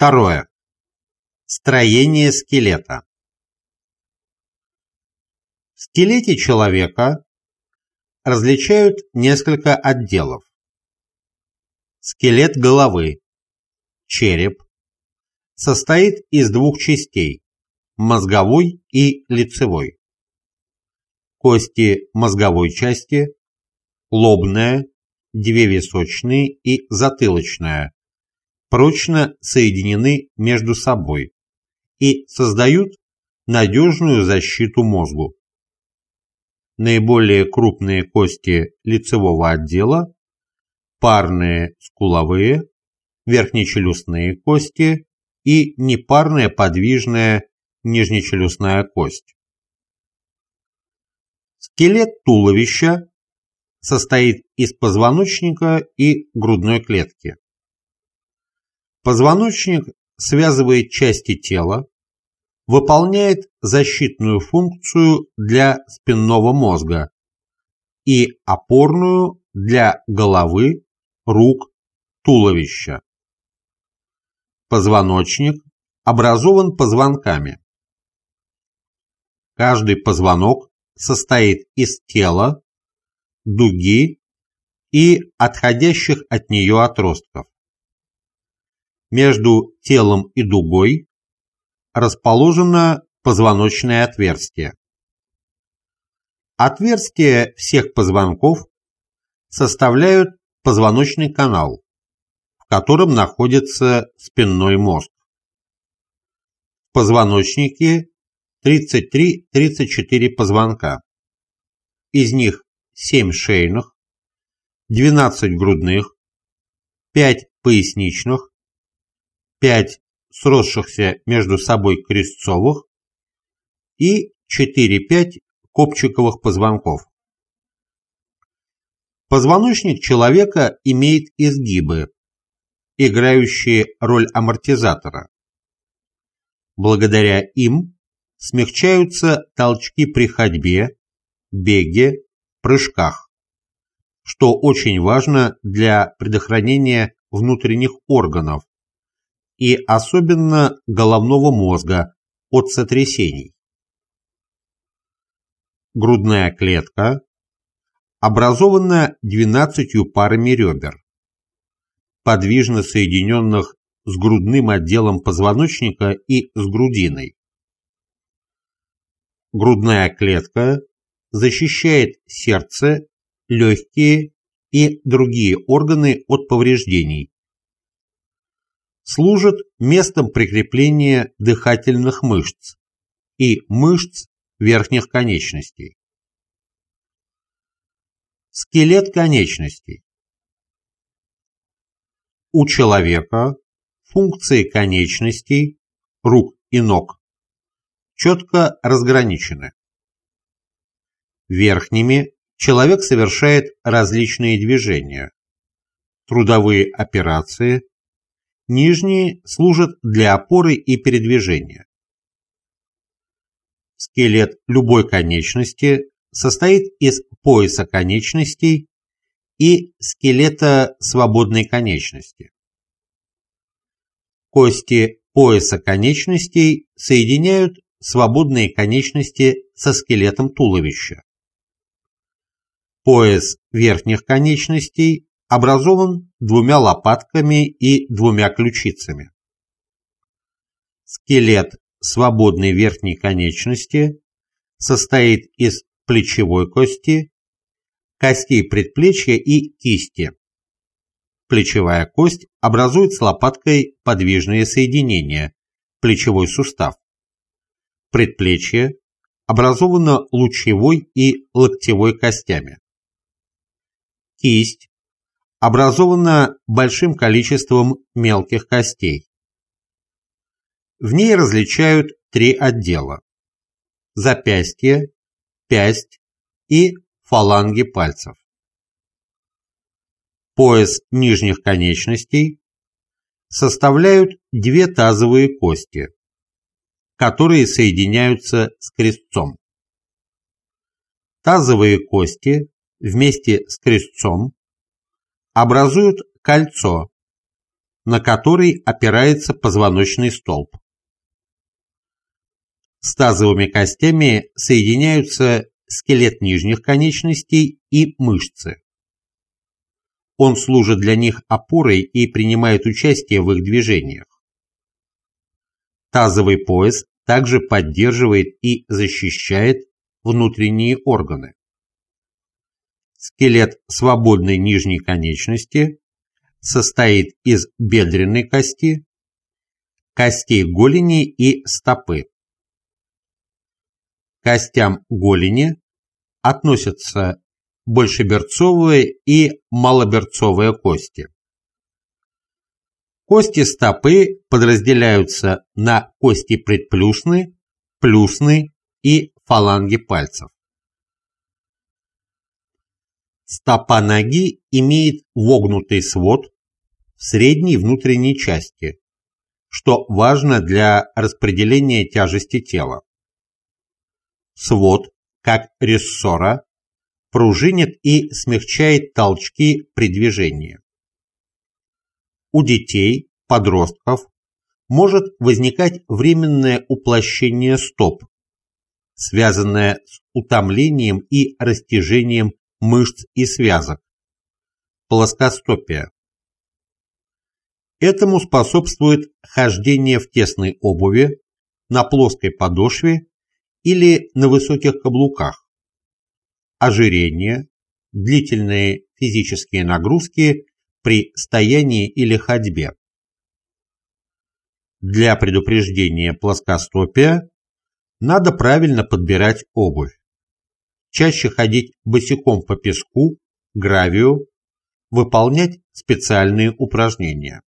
Второе. Строение скелета. В скелете человека различают несколько отделов. Скелет головы, череп, состоит из двух частей – мозговой и лицевой. Кости мозговой части – лобная, две височные и затылочная – прочно соединены между собой и создают надежную защиту мозгу наиболее крупные кости лицевого отдела, парные скуловые, верхнечелюстные кости и непарная подвижная нижнечелюстная кость. Скелет туловища состоит из позвоночника и грудной клетки. Позвоночник связывает части тела, выполняет защитную функцию для спинного мозга и опорную для головы, рук, туловища. Позвоночник образован позвонками. Каждый позвонок состоит из тела, дуги и отходящих от нее отростков. Между телом и дугой расположено позвоночное отверстие. Отверстия всех позвонков составляют позвоночный канал, в котором находится спинной мозг. В позвоночнике 33-34 позвонка. Из них 7 шейных, 12 грудных, 5 поясничных, 5 сросшихся между собой крестцовых и 4-5 копчиковых позвонков. Позвоночник человека имеет изгибы, играющие роль амортизатора. Благодаря им смягчаются толчки при ходьбе, беге, прыжках, что очень важно для предохранения внутренних органов, и особенно головного мозга от сотрясений. Грудная клетка образована 12 парами ребер, подвижно соединенных с грудным отделом позвоночника и с грудиной. Грудная клетка защищает сердце, легкие и другие органы от повреждений, служит местом прикрепления дыхательных мышц и мышц верхних конечностей. Скелет конечностей. У человека функции конечностей, рук и ног четко разграничены. Верхними человек совершает различные движения, трудовые операции, Нижние служат для опоры и передвижения. Скелет любой конечности состоит из пояса конечностей и скелета свободной конечности. Кости пояса конечностей соединяют свободные конечности со скелетом туловища. Пояс верхних конечностей образован двумя лопатками и двумя ключицами. Скелет свободной верхней конечности состоит из плечевой кости, костей предплечья и кисти. Плечевая кость образует с лопаткой подвижные соединения, плечевой сустав. Предплечье образовано лучевой и локтевой костями. Кисть образована большим количеством мелких костей. В ней различают три отдела – запястье, пясть и фаланги пальцев. Пояс нижних конечностей составляют две тазовые кости, которые соединяются с крестцом. Тазовые кости вместе с крестцом образуют кольцо, на который опирается позвоночный столб. С тазовыми костями соединяются скелет нижних конечностей и мышцы. Он служит для них опорой и принимает участие в их движениях. Тазовый пояс также поддерживает и защищает внутренние органы. Скелет свободной нижней конечности состоит из бедренной кости, костей голени и стопы. К костям голени относятся большеберцовые и малоберцовые кости. Кости стопы подразделяются на кости предплюсны, плюсны и фаланги пальцев. Стопа ноги имеет вогнутый свод в средней внутренней части, что важно для распределения тяжести тела. Свод, как рессора, пружинит и смягчает толчки при движении у детей, подростков может возникать временное уплощение стоп, связанное с утомлением и растяжением мышц и связок, плоскостопия. Этому способствует хождение в тесной обуви, на плоской подошве или на высоких каблуках, ожирение, длительные физические нагрузки при стоянии или ходьбе. Для предупреждения плоскостопия надо правильно подбирать обувь. Чаще ходить босиком по песку, гравию, выполнять специальные упражнения.